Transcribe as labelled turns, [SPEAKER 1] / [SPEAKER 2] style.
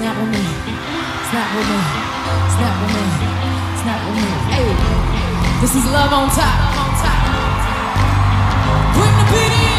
[SPEAKER 1] Snap with me. Snap with me. Snap with me. Snap with me. Hey, this is love on top. Bring the beat in.